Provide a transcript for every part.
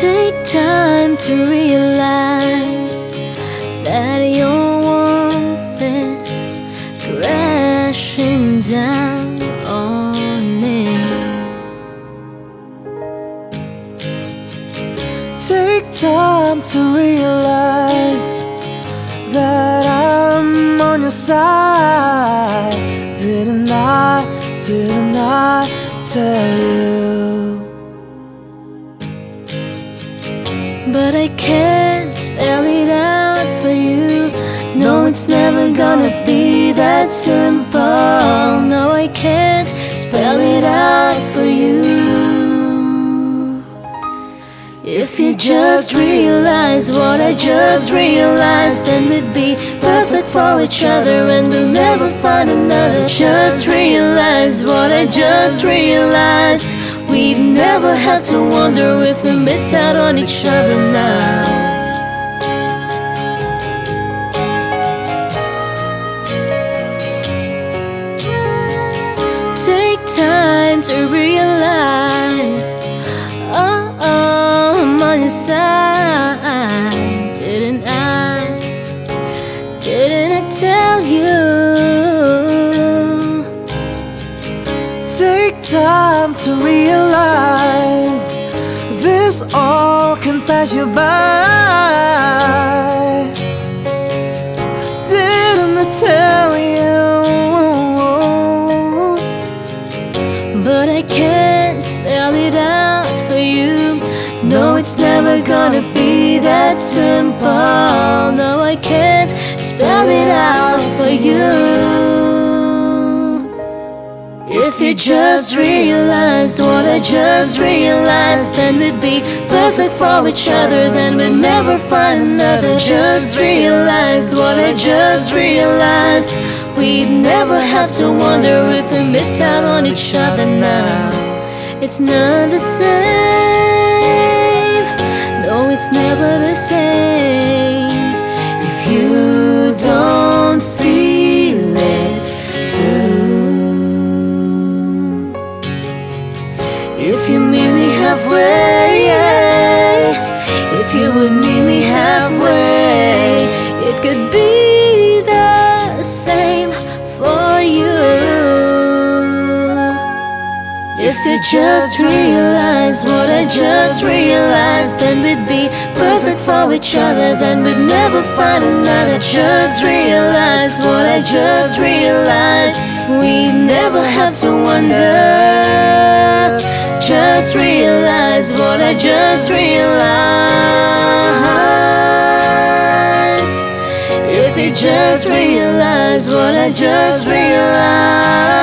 time to realize that your warmth is crashing down on me. Take time to realize that I'm on your side. Didn't I, didn't I tell you? But I can't spell it out for you. No, it's never gonna be that simple. No, I can't spell it out for you. If you just realize what I just realized, then we'd be perfect for each other and we'll never find another. Just realize what I just realized. We'd never have to wonder if we miss out on each other now. Take time to realize, oh, oh, I'm on your side. Didn't I? Didn't I tell you? Take time to realize this all can pass you by. Didn't I tell you? But I can't spell it out for you. No, it's never gonna be that simple. No, I can't spell it out for you. If you just realized what I just realized, then we'd be perfect for each other. Then we'd never find another. Just realized what I just realized. We'd never have to wonder if we miss out on each other now. It's not the same. No, it's never the same. Halfway, if you would meet me halfway, it could be the same for you. If you just realize what I just realized, then we'd be perfect for each other. Then we'd never find another. Just realize what I just realized. We'd never have to wonder. Just realize what I just realized. If you just realize what I just realized.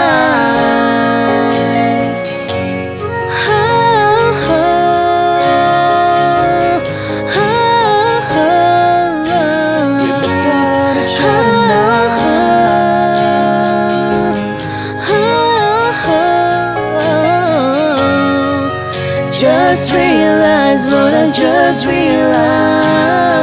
Just realize what I just realized.